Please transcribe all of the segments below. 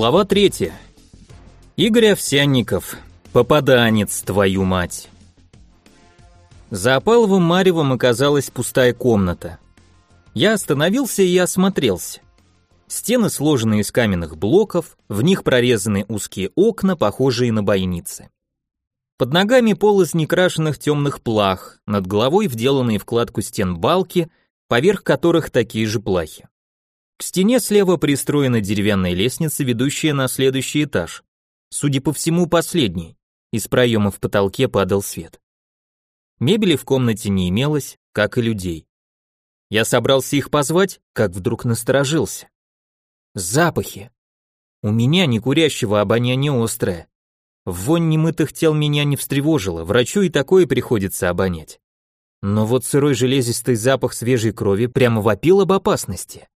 Глава третья. Игорь Овсянников. Попаданец, твою мать. За опаловым маревом оказалась пустая комната. Я остановился и осмотрелся. Стены сложены из каменных блоков, в них прорезаны узкие окна, похожие на бойницы. Под ногами пол из некрашенных темных плах, над головой вделанные в кладку стен балки, поверх которых такие же плахи. К стене слева пристроена деревянная лестница, ведущая на следующий этаж. Судя по всему, последний. Из проема в потолке падал свет. Мебели в комнате не имелось, как и людей. Я собрался их позвать, как вдруг насторожился. Запахи. У меня не курящего обоняние острое. Вонь немытых тел меня не встревожила, врачу и такое приходится обонять. Но вот сырой железистый запах свежей крови прямо вопил об опасности.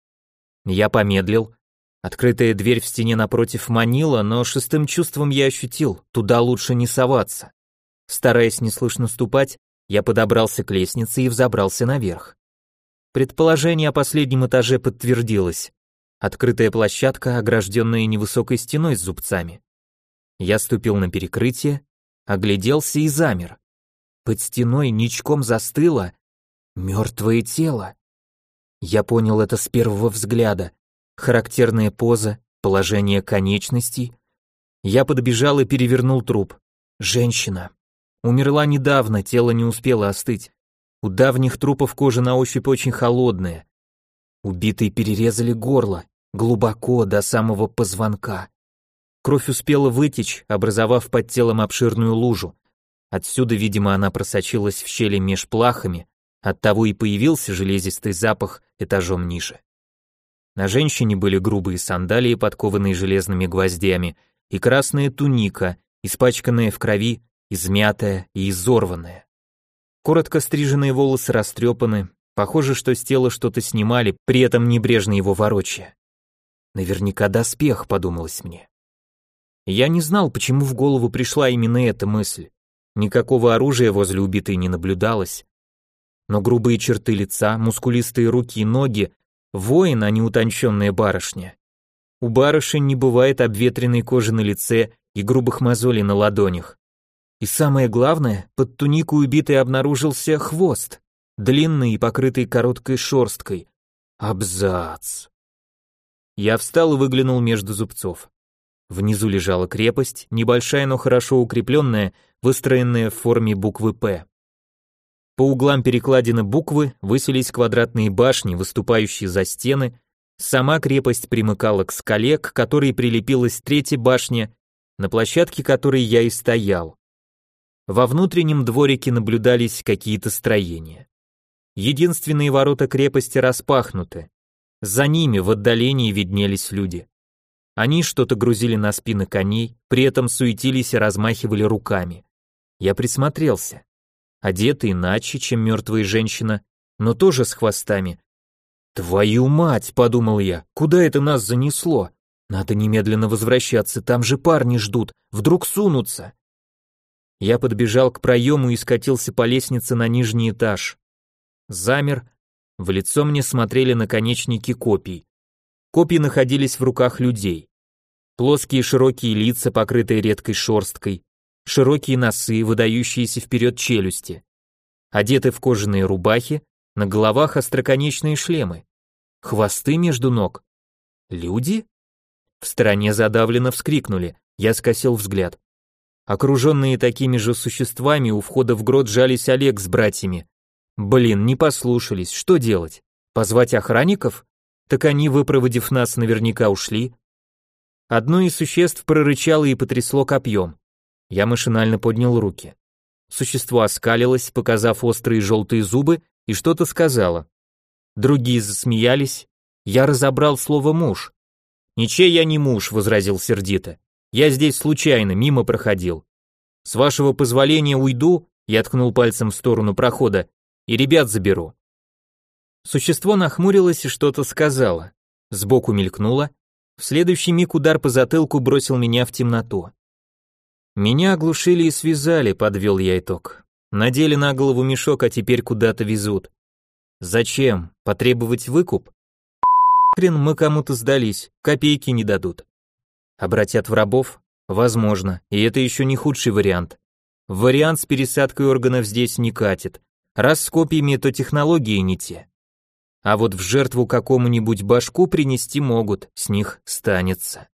Я помедлил. Открытая дверь в стене напротив манила, но шестым чувством я ощутил, туда лучше не соваться. Стараясь неслышно ступать, я подобрался к лестнице и взобрался наверх. Предположение о последнем этаже подтвердилось. Открытая площадка, огражденная невысокой стеной с зубцами. Я ступил на перекрытие, огляделся и замер. Под стеной ничком застыло мертвое тело. Я понял это с первого взгляда. Характерная поза, положение конечностей. Я подбежал и перевернул труп. Женщина. Умерла недавно, тело не успело остыть. У давних трупов кожа на ощупь очень холодная. Убитые перерезали горло, глубоко, до самого позвонка. Кровь успела вытечь, образовав под телом обширную лужу. Отсюда, видимо, она просочилась в щели меж плахами, Оттого и появился железистый запах этажом ниже. На женщине были грубые сандалии, подкованные железными гвоздями, и красная туника, испачканная в крови, измятая и изорванная. Коротко стриженные волосы растрепаны, похоже, что с тела что-то снимали, при этом небрежно его ворочая. Наверняка доспех, подумалось мне. Я не знал, почему в голову пришла именно эта мысль. Никакого оружия возле убитой не наблюдалось, но грубые черты лица, мускулистые руки и ноги — воин, а не утонченная барышня. У барышень не бывает обветренной кожи на лице и грубых мозолей на ладонях. И самое главное, под тунику убитой обнаружился хвост, длинный и покрытый короткой шерсткой. Абзац. Я встал и выглянул между зубцов. Внизу лежала крепость, небольшая, но хорошо укрепленная, выстроенная в форме буквы «П». По углам перекладины буквы высились квадратные башни, выступающие за стены. Сама крепость примыкала к скале, к которой прилепилась третья башня, на площадке которой я и стоял. Во внутреннем дворике наблюдались какие-то строения. Единственные ворота крепости распахнуты. За ними в отдалении виднелись люди. Они что-то грузили на спины коней, при этом суетились и размахивали руками. Я присмотрелся одеты иначе, чем мертвая женщина, но тоже с хвостами. «Твою мать!» — подумал я, — «куда это нас занесло? Надо немедленно возвращаться, там же парни ждут, вдруг сунутся». Я подбежал к проему и скатился по лестнице на нижний этаж. Замер, в лицо мне смотрели наконечники копий. Копии находились в руках людей. Плоские широкие лица, покрытые редкой шерсткой, широкие носы, выдающиеся вперед челюсти. Одеты в кожаные рубахи, на головах остроконечные шлемы. Хвосты между ног. Люди? В стороне задавленно вскрикнули, я скосил взгляд. Окруженные такими же существами у входа в грот жались Олег с братьями. Блин, не послушались, что делать? Позвать охранников? Так они, выпроводив нас, наверняка ушли. Одно из существ прорычало и потрясло копьем. Я машинально поднял руки. Существо оскалилось, показав острые желтые зубы, и что-то сказала. Другие засмеялись. Я разобрал слово «муж». «Ничей я не муж», — возразил сердито. «Я здесь случайно, мимо проходил. С вашего позволения уйду», — я ткнул пальцем в сторону прохода, «и ребят заберу». Существо нахмурилось и что-то сказала. Сбоку мелькнуло. В следующий миг удар по затылку бросил меня в темноту. Меня оглушили и связали, подвел я итог. Надели на голову мешок, а теперь куда-то везут. Зачем? Потребовать выкуп? Хрен мы кому-то сдались, копейки не дадут. Обратят в рабов? Возможно, и это еще не худший вариант. Вариант с пересадкой органов здесь не катит. Раз с копьями, то технологии не те. А вот в жертву какому-нибудь башку принести могут, с них станется.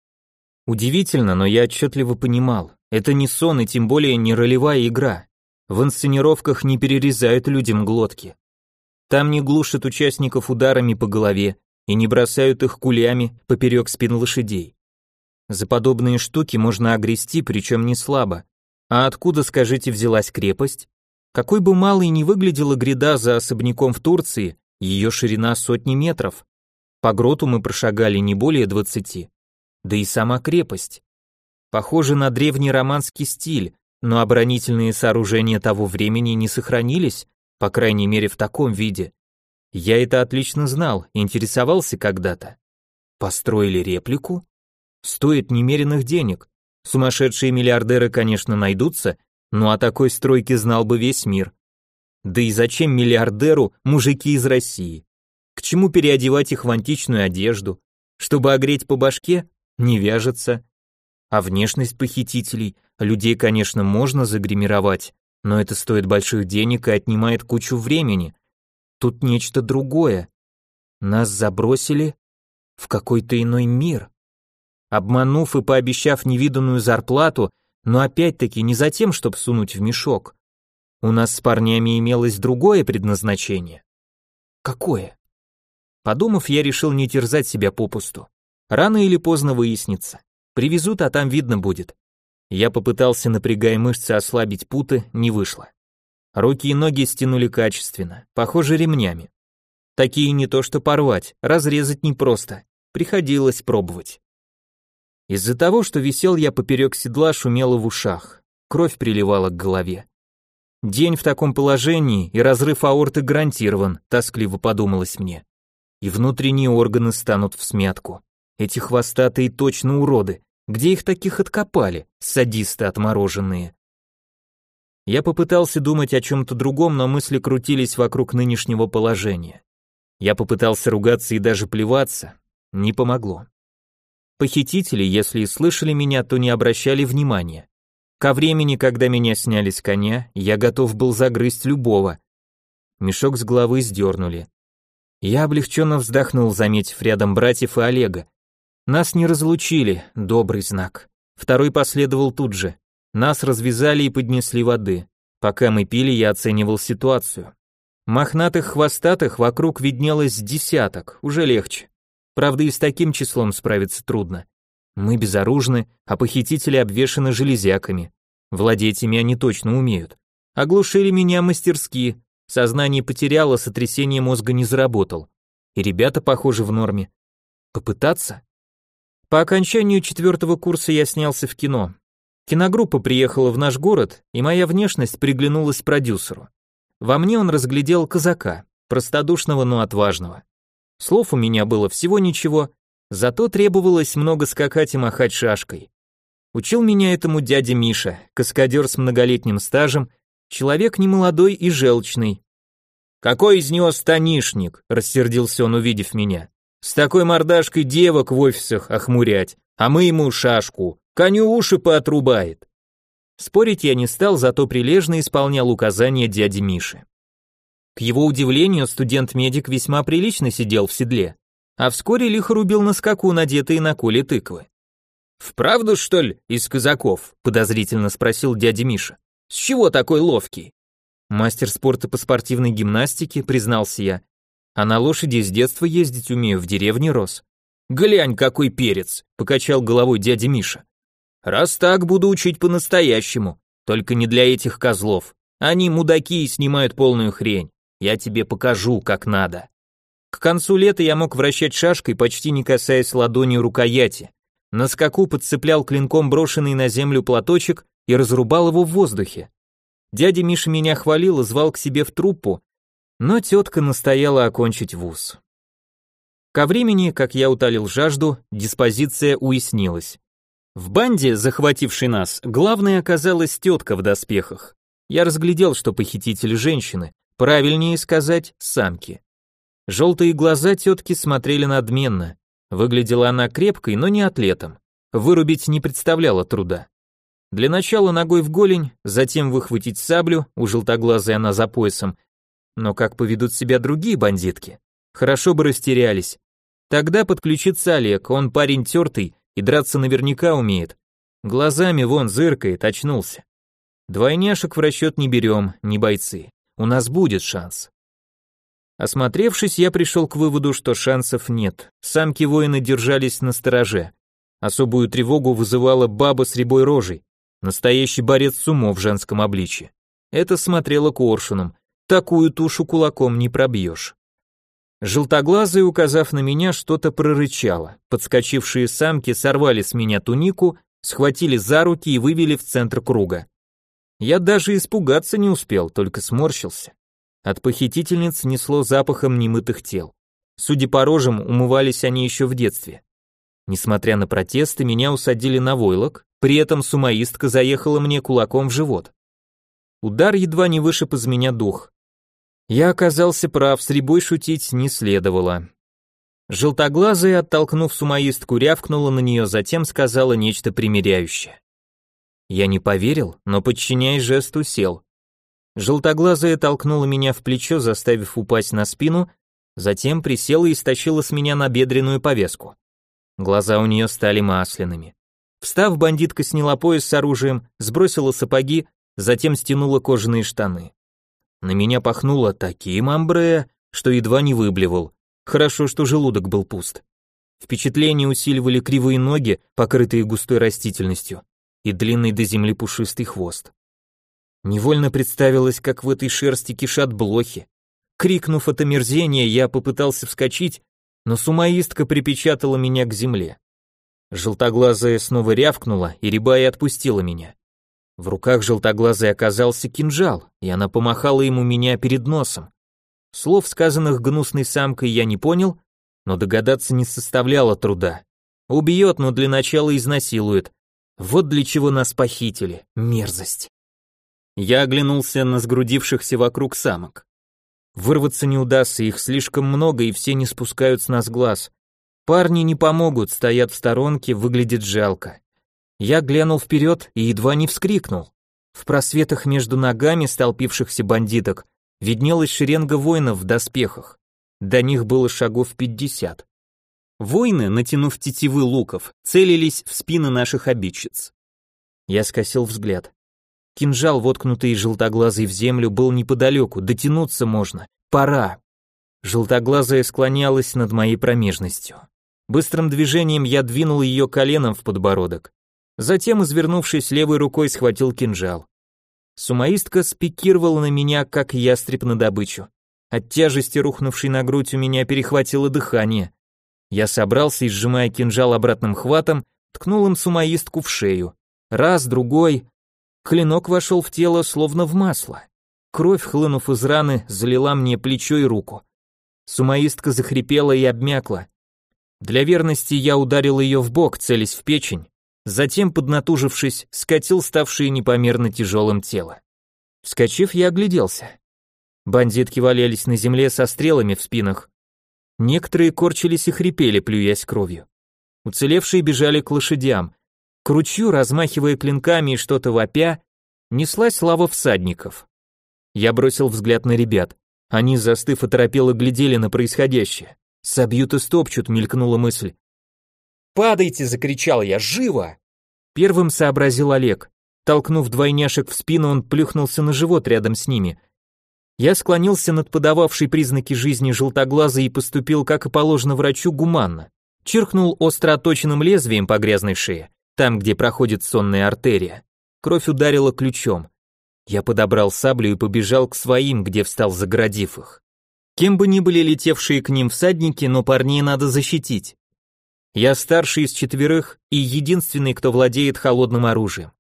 Удивительно, но я отчетливо понимал, это не сон и тем более не ролевая игра. В инсценировках не перерезают людям глотки. Там не глушат участников ударами по голове и не бросают их кулями поперек спин лошадей. За подобные штуки можно огрести, причем не слабо. А откуда, скажите, взялась крепость? Какой бы малой ни выглядела гряда за особняком в Турции, ее ширина сотни метров. По гроту мы прошагали не более двадцати. Да и сама крепость. Похоже на древний романский стиль, но оборонительные сооружения того времени не сохранились, по крайней мере в таком виде. Я это отлично знал, интересовался когда-то. Построили реплику? Стоит немеренных денег. Сумасшедшие миллиардеры, конечно, найдутся, но о такой стройке знал бы весь мир. Да и зачем миллиардеру мужики из России? К чему переодевать их в античную одежду? Чтобы огреть по башке? Не вяжется. А внешность похитителей, людей, конечно, можно загримировать, но это стоит больших денег и отнимает кучу времени. Тут нечто другое. Нас забросили в какой-то иной мир. Обманув и пообещав невиданную зарплату, но опять-таки не за тем, чтобы сунуть в мешок. У нас с парнями имелось другое предназначение. Какое? Подумав, я решил не терзать себя попусту. Рано или поздно выяснится. Привезут, а там видно будет. Я попытался, напрягая мышцы, ослабить путы, не вышло. Руки и ноги стянули качественно, похоже ремнями. Такие не то что порвать, разрезать непросто. Приходилось пробовать. Из-за того, что висел я поперек седла, шумело в ушах. Кровь приливала к голове. День в таком положении, и разрыв аорты гарантирован, тоскливо подумалось мне. И внутренние органы станут в смятку. Эти хвостатые точно уроды. Где их таких откопали, садисты отмороженные? Я попытался думать о чем-то другом, но мысли крутились вокруг нынешнего положения. Я попытался ругаться и даже плеваться. Не помогло. Похитители, если и слышали меня, то не обращали внимания. Ко времени, когда меня сняли с коня, я готов был загрызть любого. Мешок с головы сдернули. Я облегченно вздохнул, заметив рядом братьев и Олега. Нас не разлучили, добрый знак. Второй последовал тут же. Нас развязали и поднесли воды. Пока мы пили, я оценивал ситуацию. Мохнатых хвостатых вокруг виднелось десяток, уже легче. Правда, и с таким числом справиться трудно. Мы безоружны, а похитители обвешаны железяками. Владеть ими они точно умеют. Оглушили меня мастерски. Сознание потеряло, сотрясение мозга не заработал. И ребята, похоже, в норме. Попытаться? По окончанию четвертого курса я снялся в кино. Киногруппа приехала в наш город, и моя внешность приглянулась продюсеру. Во мне он разглядел казака, простодушного, но отважного. Слов у меня было всего ничего, Зато требовалось много скакать и махать шашкой. Учил меня этому дядя Миша, каскадер с многолетним стажем, человек немолодой и желчный. «Какой из него станишник?» – рассердился он, увидев меня. «С такой мордашкой девок в офисах охмурять, а мы ему шашку, коню уши поотрубает». Спорить я не стал, зато прилежно исполнял указания дяди Миши. К его удивлению, студент-медик весьма прилично сидел в седле а вскоре лихо рубил на скаку надетые на коле тыквы. «Вправду, что ли, из казаков?» – подозрительно спросил дядя Миша. «С чего такой ловкий?» «Мастер спорта по спортивной гимнастике», – признался я. «А на лошади с детства ездить умею, в деревне рос». «Глянь, какой перец!» – покачал головой дядя Миша. «Раз так, буду учить по-настоящему. Только не для этих козлов. Они мудаки и снимают полную хрень. Я тебе покажу, как надо». К концу лета я мог вращать шашкой, почти не касаясь ладонью рукояти. На скаку подцеплял клинком брошенный на землю платочек и разрубал его в воздухе. Дядя Миша меня хвалил и звал к себе в труппу, но тетка настояла окончить вуз. Ко времени, как я утолил жажду, диспозиция уяснилась. В банде, захватившей нас, главной оказалась тетка в доспехах. Я разглядел, что похититель женщины, правильнее сказать, самки. Желтые глаза тетки смотрели надменно. Выглядела она крепкой, но не атлетом. вырубить не представляло труда. Для начала ногой в голень, затем выхватить саблю, у желтоглазой она за поясом. Но как поведут себя другие бандитки? Хорошо бы растерялись. Тогда подключится Олег, он парень тертый и драться наверняка умеет. Глазами вон зыркает, очнулся. Двойняшек в расчет не берем, не бойцы. У нас будет шанс. Осмотревшись, я пришел к выводу, что шансов нет. Самки воины держались на стороже. Особую тревогу вызывала баба с рябой рожей. Настоящий борец сумо в женском обличье. Это смотрело коршуном. Такую тушу кулаком не пробьешь. Желтоглазая, указав на меня, что-то прорычала. Подскочившие самки сорвали с меня тунику, схватили за руки и вывели в центр круга. Я даже испугаться не успел, только сморщился. От похитительниц несло запахом немытых тел. Судя по рожам, умывались они еще в детстве. Несмотря на протесты, меня усадили на войлок, при этом сумоистка заехала мне кулаком в живот. Удар едва не вышиб из меня дух. Я оказался прав, с рябой шутить не следовало. Желтоглазая, оттолкнув сумоистку, рявкнула на нее, затем сказала нечто примиряющее. Я не поверил, но, подчиняясь жесту, сел. Желтоглазая толкнула меня в плечо, заставив упасть на спину, затем присела и стащила с меня набедренную повязку. Глаза у нее стали масляными. Встав, бандитка сняла пояс с оружием, сбросила сапоги, затем стянула кожаные штаны. На меня пахнуло таким амбре, что едва не выблевал. Хорошо, что желудок был пуст. Впечатление усиливали кривые ноги, покрытые густой растительностью, и длинный до земли пушистый хвост. Невольно представилось, как в этой шерсти кишат блохи. Крикнув от омерзения, я попытался вскочить, но сумоистка припечатала меня к земле. Желтоглазая снова рявкнула, и Рябая отпустила меня. В руках желтоглазой оказался кинжал, и она помахала ему меня перед носом. Слов, сказанных гнусной самкой, я не понял, но догадаться не составляло труда. Убьет, но для начала изнасилует. Вот для чего нас похитили. Мерзость. Я оглянулся на сгрудившихся вокруг самок. Вырваться не удастся, их слишком много, и все не спускают с нас глаз. Парни не помогут, стоят в сторонке, выглядит жалко. Я глянул вперед и едва не вскрикнул. В просветах между ногами столпившихся бандиток виднелась шеренга воинов в доспехах. До них было шагов пятьдесят. Воины, натянув тетивы луков, целились в спины наших обидчиц. Я скосил взгляд. Кинжал, воткнутый желтоглазый в землю, был неподалеку, дотянуться можно. Пора. Желтоглазая склонялась над моей промежностью. Быстрым движением я двинул ее коленом в подбородок. Затем, извернувшись левой рукой, схватил кинжал. Сумаистка спикировала на меня, как ястреб на добычу. От тяжести, рухнувшей на грудь, у меня перехватило дыхание. Я собрался и, сжимая кинжал обратным хватом, ткнул им сумаистку в шею. Раз, другой, Клинок вошел в тело словно в масло. Кровь, хлынув из раны, залила мне плечо и руку. Сумаистка захрипела и обмякла. Для верности я ударил ее в бок, целясь в печень, затем, поднатужившись, скатил ставшее непомерно тяжелым тело. Вскочив, я огляделся. Бандитки валялись на земле со стрелами в спинах. Некоторые корчились и хрипели, плюясь кровью. Уцелевшие бежали к лошадям, к ручью, размахивая клинками и что-то вопя, неслась лава всадников. Я бросил взгляд на ребят. Они, застыв, оторопело глядели на происходящее. «Собьют и стопчут», — мелькнула мысль. «Падайте!» — закричал я. «Живо!» Первым сообразил Олег. Толкнув двойняшек в спину, он плюхнулся на живот рядом с ними. Я склонился над подававшей признаки жизни желтоглазой и поступил, как и положено врачу, гуманно. Чиркнул остро оточенным лезвием по грязной шее там, где проходит сонная артерия. Кровь ударила ключом. Я подобрал саблю и побежал к своим, где встал, заградив их. Кем бы ни были летевшие к ним всадники, но парней надо защитить. Я старший из четверых и единственный, кто владеет холодным оружием.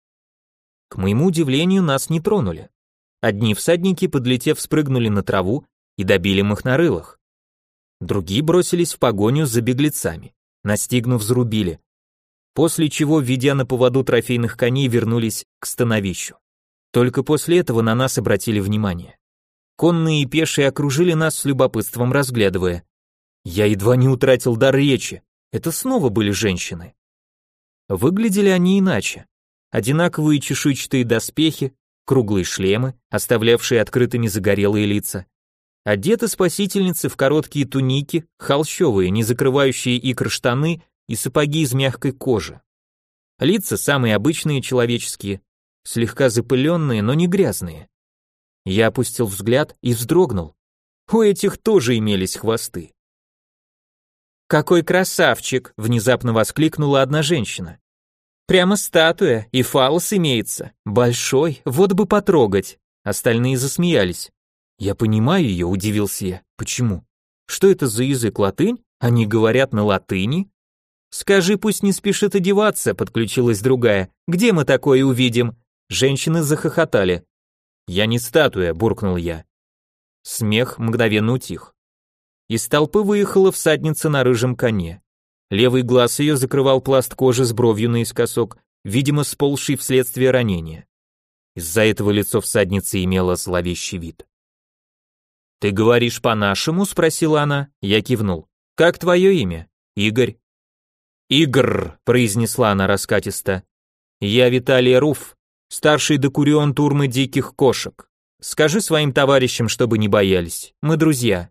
К моему удивлению, нас не тронули. Одни всадники, подлетев, спрыгнули на траву и добили махнарылых. Другие бросились в погоню за беглецами. Настигнув, зарубили после чего, ведя на поводу трофейных коней, вернулись к становищу. Только после этого на нас обратили внимание. Конные и пешие окружили нас с любопытством разглядывая. Я едва не утратил дар речи. Это снова были женщины. Выглядели они иначе. Одинаковые чешуйчатые доспехи, круглые шлемы, оставлявшие открытыми загорелые лица. Одеты спасительницы в короткие туники, холщовые, не закрывающие икр штаны и сапоги из мягкой кожи. Лица самые обычные человеческие, слегка запыленные, но не грязные. Я опустил взгляд и вздрогнул. У этих тоже имелись хвосты. «Какой красавчик!» — внезапно воскликнула одна женщина. «Прямо статуя, и фалос имеется. Большой, вот бы потрогать». Остальные засмеялись. Я понимаю ее, удивился я. Почему? Что это за язык, латынь? Они говорят на латыни? Скажи, пусть не спешит одеваться, подключилась другая. Где мы такое увидим? Женщины захохотали. Я не статуя, буркнул я. Смех мгновенно утих. Из толпы выехала всадница на рыжем коне. Левый глаз ее закрывал пласт кожи с бровью наискосок, видимо, сползший вследствие ранения. Из-за этого лицо всадницы имело зловещий вид. «Ты говоришь по-нашему?» — спросила она. Я кивнул. «Как твое имя?» «Игорь». «Игр», — произнесла она раскатисто. «Я Виталий Руф, старший докурион турмы диких кошек. Скажи своим товарищам, чтобы не боялись. Мы друзья.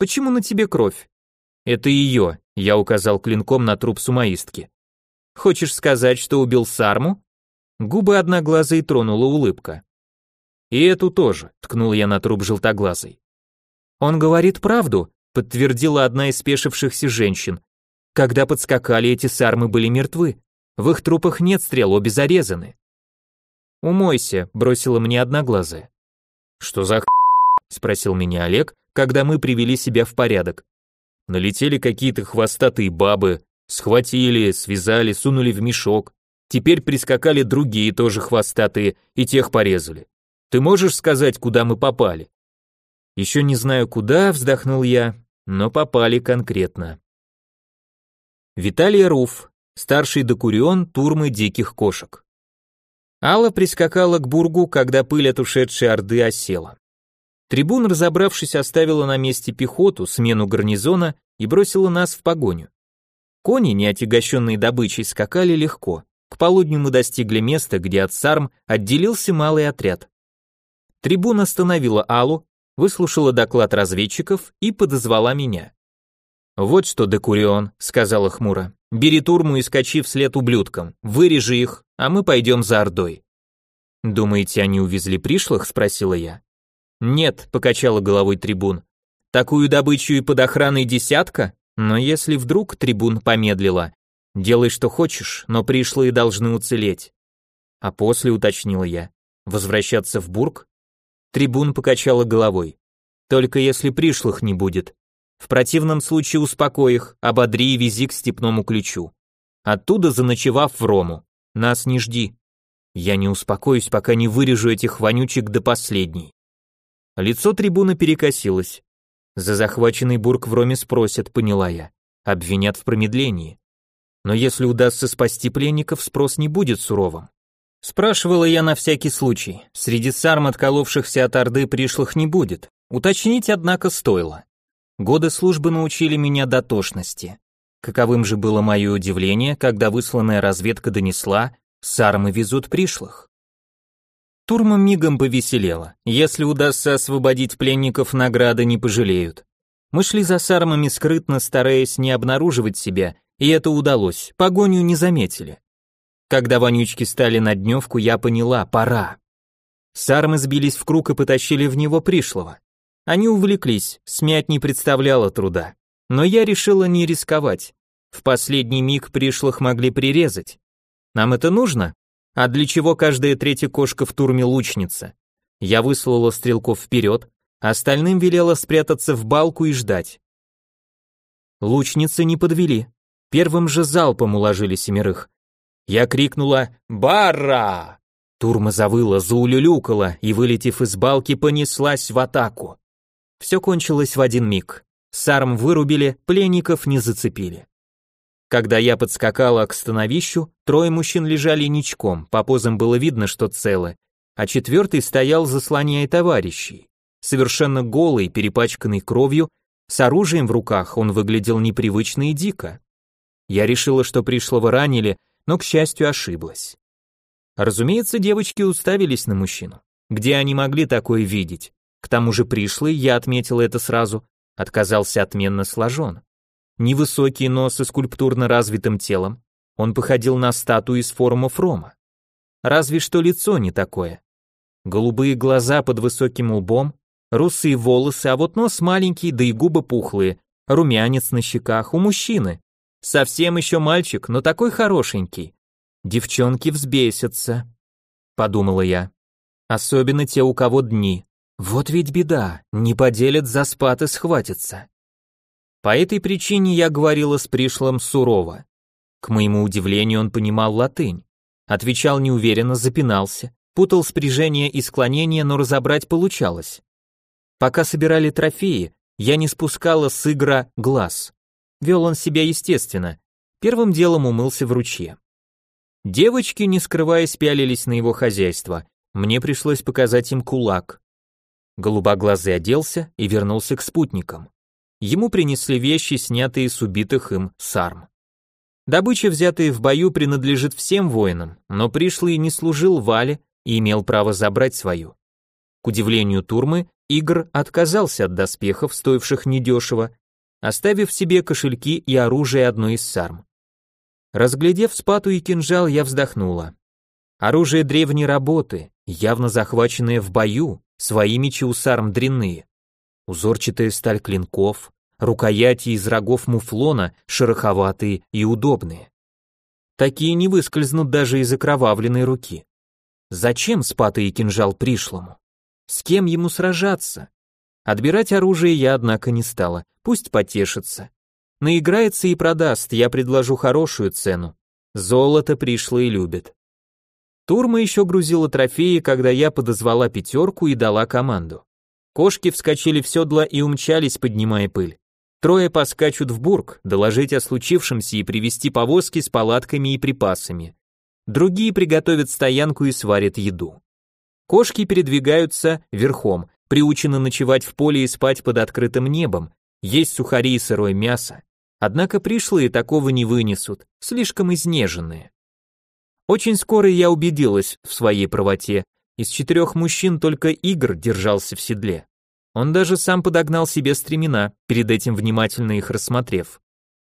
Почему на тебе кровь? Это ее, я указал клинком на труп сумаистки. Хочешь сказать, что убил Сарму? Губы одноглазой тронула улыбка. И эту тоже, ткнул я на труп желтоглазой. Он говорит правду, подтвердила одна из спешившихся женщин. Когда подскакали, эти сармы были мертвы. В их трупах нет стрел, обе зарезаны. «Умойся», — бросила мне одноглазая. «Что за х...» — спросил меня Олег, когда мы привели себя в порядок. Налетели какие-то хвостатые бабы, схватили, связали, сунули в мешок. Теперь прискакали другие тоже хвостатые и тех порезали. Ты можешь сказать, куда мы попали? Еще не знаю куда, вздохнул я, но попали конкретно. Виталий Руф, старший докурион турмы диких кошек. Алла прискакала к бургу, когда пыль от ушедшей орды осела. Трибун, разобравшись, оставила на месте пехоту, смену гарнизона и бросила нас в погоню. Кони, не отягощенные добычей, скакали легко. К полудню мы достигли места, где от сарм отделился малый отряд. Трибун остановила Аллу, выслушала доклад разведчиков и подозвала меня. «Вот что, Декурион», — сказала хмуро, — «бери турму и скачи вслед ублюдкам, вырежи их, а мы пойдем за Ордой». «Думаете, они увезли пришлых?» — спросила я. «Нет», — покачала головой трибун. «Такую добычу и под охраной десятка? Но если вдруг трибун помедлила, делай что хочешь, но пришлые должны уцелеть». А после уточнила я. «Возвращаться в Бург?» Трибун покачала головой. «Только если пришлых не будет. В противном случае успокой их, ободри и вези к степному ключу. Оттуда заночевав в Рому. Нас не жди. Я не успокоюсь, пока не вырежу этих вонючек до последней. Лицо трибуна перекосилось. За захваченный бург в Роме спросят, поняла я. Обвинят в промедлении. Но если удастся спасти пленников, спрос не будет суровым. Спрашивала я на всякий случай. Среди сарм, отколовшихся от Орды, пришлых не будет. Уточнить, однако, стоило. Годы службы научили меня дотошности. Каковым же было мое удивление, когда высланная разведка донесла, сармы везут пришлых. Турма мигом повеселела. Если удастся освободить пленников, награды не пожалеют. Мы шли за сармами скрытно, стараясь не обнаруживать себя, и это удалось, погоню не заметили. Когда вонючки стали на дневку, я поняла, пора. Сармы сбились в круг и потащили в него пришлого. Они увлеклись, смять не представляло труда. Но я решила не рисковать. В последний миг пришлых могли прирезать. Нам это нужно? А для чего каждая третья кошка в турме лучница? Я выслала стрелков вперед, остальным велела спрятаться в балку и ждать. Лучницы не подвели. Первым же залпом уложили семерых. Я крикнула «Барра!». Турма завыла, заулюлюкала и, вылетев из балки, понеслась в атаку. Все кончилось в один миг. Сарм вырубили, пленников не зацепили. Когда я подскакала к становищу, трое мужчин лежали ничком, по позам было видно, что целы, а четвертый стоял, заслоняя товарищей. Совершенно голый, перепачканный кровью, с оружием в руках он выглядел непривычно и дико. Я решила, что пришлого ранили, но, к счастью, ошиблась. Разумеется, девочки уставились на мужчину. Где они могли такое видеть? К тому же пришлый, я отметил это сразу, отказался отменно сложен. Невысокий нос и скульптурно развитым телом, он походил на статую из формы Фрома. Разве что лицо не такое. Голубые глаза под высоким лбом, русые волосы, а вот нос маленький, да и губы пухлые, румянец на щеках у мужчины. Совсем еще мальчик, но такой хорошенький. Девчонки взбесятся, подумала я. Особенно те, у кого дни. Вот ведь беда, не поделят за спад и схватятся. По этой причине я говорила с пришлым сурово. К моему удивлению, он понимал латынь. Отвечал неуверенно, запинался, путал спряжение и склонение, но разобрать получалось. Пока собирали трофеи, я не спускала с игра глаз. Вел он себя естественно. Первым делом умылся в ручье. Девочки, не скрываясь, пялились на его хозяйство. Мне пришлось показать им кулак. Голубоглазый оделся и вернулся к спутникам. Ему принесли вещи, снятые с убитых им сарм. Добыча, взятая в бою, принадлежит всем воинам, но пришлый не служил Вале и имел право забрать свою. К удивлению Турмы, Игр отказался от доспехов, стоивших недешево, оставив себе кошельки и оружие одной из сарм. Разглядев спату и кинжал, я вздохнула. Оружие древней работы, явно захваченное в бою, свои мечи у сарм дрянные. Узорчатая сталь клинков, рукояти из рогов муфлона, шероховатые и удобные. Такие не выскользнут даже из окровавленной руки. Зачем спата и кинжал пришлому? С кем ему сражаться? Отбирать оружие я, однако, не стала, пусть потешится. Наиграется и продаст, я предложу хорошую цену. Золото пришло и любит. Турма еще грузила трофеи, когда я подозвала пятерку и дала команду. Кошки вскочили в седла и умчались, поднимая пыль. Трое поскачут в бург, доложить о случившемся и привезти повозки с палатками и припасами. Другие приготовят стоянку и сварят еду. Кошки передвигаются верхом, приучены ночевать в поле и спать под открытым небом, есть сухари и сырое мясо. Однако пришлые такого не вынесут, слишком изнеженные. Очень скоро я убедилась в своей правоте. Из четырех мужчин только Игр держался в седле. Он даже сам подогнал себе стремена, перед этим внимательно их рассмотрев.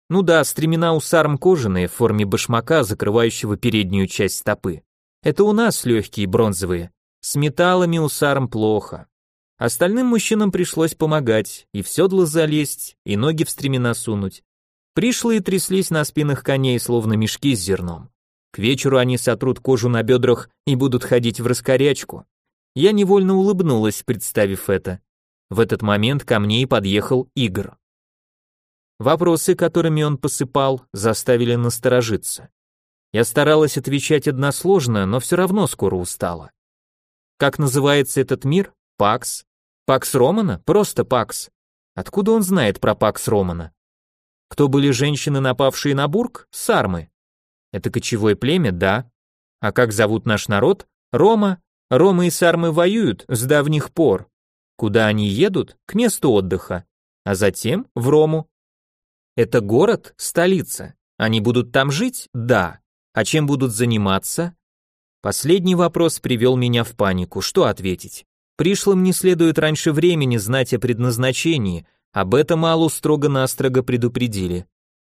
Ну да, стремена у сарм кожаные в форме башмака, закрывающего переднюю часть стопы. Это у нас легкие бронзовые. С металлами у сарм плохо. Остальным мужчинам пришлось помогать, и в седло залезть, и ноги в стремена сунуть. Пришлые тряслись на спинах коней, словно мешки с зерном. К вечеру они сотрут кожу на бедрах и будут ходить в раскорячку. Я невольно улыбнулась, представив это. В этот момент ко мне и подъехал Игорь. Вопросы, которыми он посыпал, заставили насторожиться. Я старалась отвечать односложно, но все равно скоро устала. Как называется этот мир? Пакс? Пакс Романа? Просто Пакс. Откуда он знает про Пакс Романа? Кто были женщины, напавшие на Бург? Сармы. Это кочевое племя, да. А как зовут наш народ? Рома. Рома и Сармы воюют с давних пор. Куда они едут? К месту отдыха. А затем в Рому. Это город, столица. Они будут там жить? Да. А чем будут заниматься? Последний вопрос привел меня в панику. Что ответить? Пришлым не следует раньше времени знать о предназначении, об этом Аллу строго-настрого предупредили.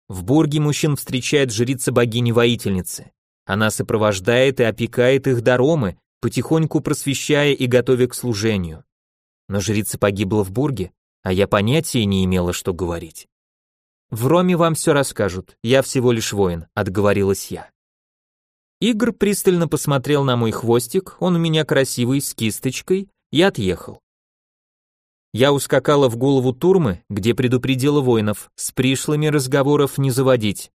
В Бурге мужчин встречает жрица богини-воительницы. Она сопровождает и опекает их даромы, потихоньку просвещая и готовя к служению. Но жрица погибла в Бурге, а я понятия не имела, что говорить. В Роме вам все расскажут, я всего лишь воин, отговорилась я. Игорь пристально посмотрел на мой хвостик, он у меня красивый, с кисточкой, и отъехал. Я ускакала в голову Турмы, где предупредила воинов, с пришлыми разговоров не заводить.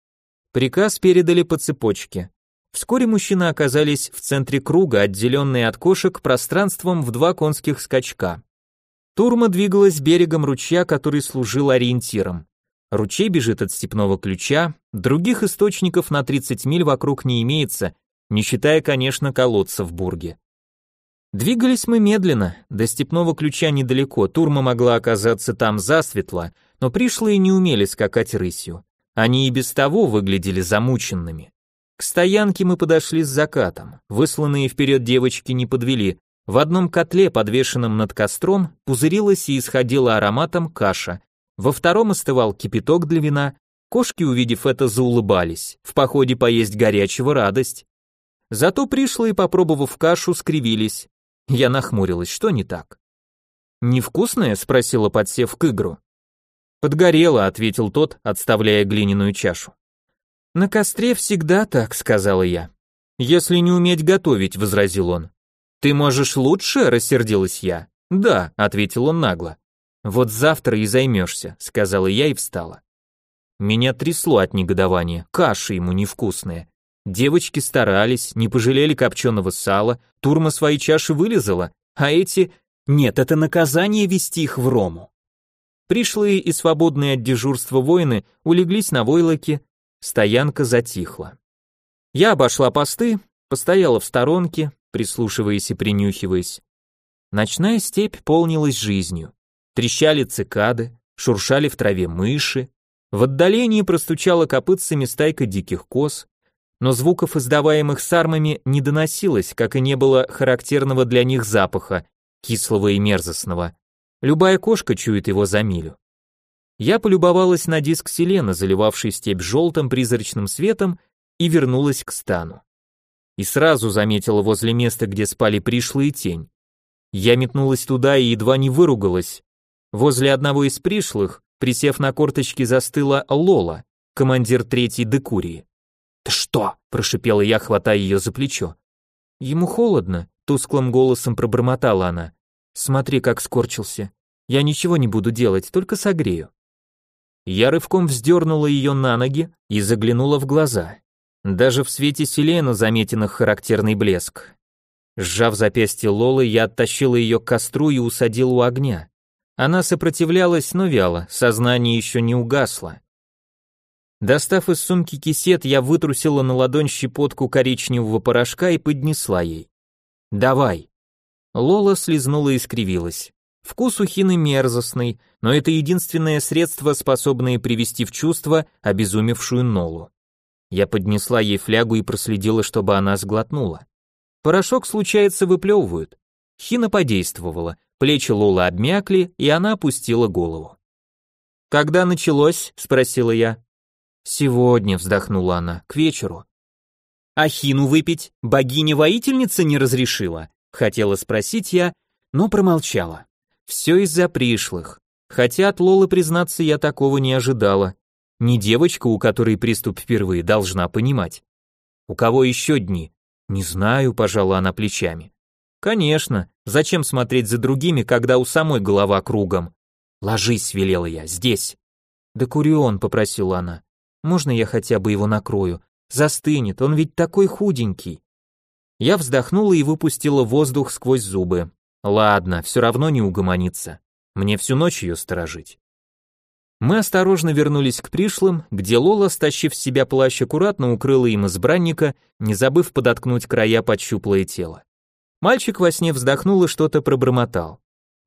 Приказ передали по цепочке. Вскоре мужчины оказались в центре круга, отделенные от кошек пространством в два конских скачка. Турма двигалась берегом ручья, который служил ориентиром. Ручей бежит от степного ключа, других источников на 30 миль вокруг не имеется, не считая, конечно, колодца в Бурге. Двигались мы медленно, до степного ключа недалеко, турма могла оказаться там засветло, но пришлые не умели скакать рысью. Они и без того выглядели замученными. К стоянке мы подошли с закатом. Высланные вперед девочки не подвели. В одном котле, подвешенном над костром, пузырилась и исходила ароматом каша. Во втором остывал кипяток для вина. Кошки, увидев это, заулыбались. В походе поесть горячего радость. Зато пришлые, попробовав кашу, скривились. Я нахмурилась, что не так? «Невкусная?» — спросила, подсев к игру. «Подгорела», — ответил тот, отставляя глиняную чашу. «На костре всегда так», — сказала я. «Если не уметь готовить», — возразил он. «Ты можешь лучше?» — рассердилась я. «Да», — ответил он нагло. «Вот завтра и займешься», — сказала я и встала. Меня трясло от негодования, каша ему невкусная. Девочки старались, не пожалели копченого сала, турма свои чаши вылезала, а эти... Нет, это наказание вести их в Рому. Пришлые и свободные от дежурства воины улеглись на войлоке, стоянка затихла. Я обошла посты, постояла в сторонке, прислушиваясь и принюхиваясь. Ночная степь полнилась жизнью. Трещали цикады, шуршали в траве мыши, в отдалении простучала копытцами стайка диких коз, но звуков, издаваемых сармами, не доносилось, как и не было характерного для них запаха, кислого и мерзостного. Любая кошка чует его за милю. Я полюбовалась на диск селена, заливавший степь желтым призрачным светом, и вернулась к стану. И сразу заметила возле места, где спали пришлые тень. Я метнулась туда и едва не выругалась. Возле одного из пришлых, присев на корточки, застыла Лола, командир третьей декурии. «Ты что?» – прошипела я, хватая ее за плечо. «Ему холодно», – тусклым голосом пробормотала она. «Смотри, как скорчился. Я ничего не буду делать, только согрею». Я рывком вздернула ее на ноги и заглянула в глаза. Даже в свете селена заметен их характерный блеск. Сжав запястье Лолы, я оттащила ее к костру и усадил у огня. Она сопротивлялась, но вяло, сознание еще не угасло. Достав из сумки кисет, я вытрусила на ладонь щепотку коричневого порошка и поднесла ей. «Давай». Лола слезнула и скривилась. Вкус у хины мерзостный, но это единственное средство, способное привести в чувство обезумевшую Нолу. Я поднесла ей флягу и проследила, чтобы она сглотнула. Порошок, случается, выплевывают. Хина подействовала, плечи Лолы обмякли, и она опустила голову. «Когда началось?» — спросила я. Сегодня, вздохнула она, к вечеру. Ахину выпить богиня-воительница не разрешила, хотела спросить я, но промолчала. Все из-за пришлых. Хотя от Лолы, признаться, я такого не ожидала. Не девочка, у которой приступ впервые, должна понимать. У кого еще дни? Не знаю, пожала она плечами. Конечно, зачем смотреть за другими, когда у самой голова кругом? Ложись, велела я, здесь. Да Курион, попросила она. Можно я хотя бы его накрою? Застынет, он ведь такой худенький. Я вздохнула и выпустила воздух сквозь зубы. Ладно, все равно не угомонится. Мне всю ночь ее сторожить. Мы осторожно вернулись к пришлым, где Лола, стащив с себя плащ, аккуратно укрыла им избранника, не забыв подоткнуть края под щуплое тело. Мальчик во сне вздохнул и что-то пробормотал.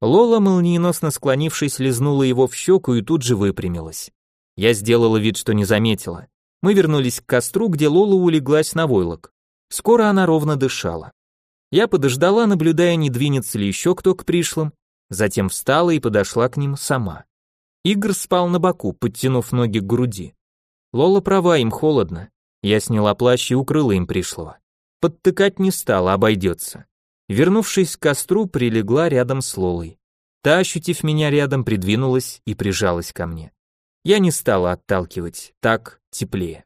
Лола, молниеносно склонившись, лизнула его в щеку и тут же выпрямилась. Я сделала вид, что не заметила. Мы вернулись к костру, где Лола улеглась на войлок. Скоро она ровно дышала. Я подождала, наблюдая, не двинется ли еще кто к пришлым, затем встала и подошла к ним сама. Игорь спал на боку, подтянув ноги к груди. Лола права, им холодно. Я сняла плащ и укрыла им пришлого. Подтыкать не стала, обойдется. Вернувшись к костру, прилегла рядом с Лолой. Та, ощутив меня рядом, придвинулась и прижалась ко мне. Я не стала отталкивать, так теплее.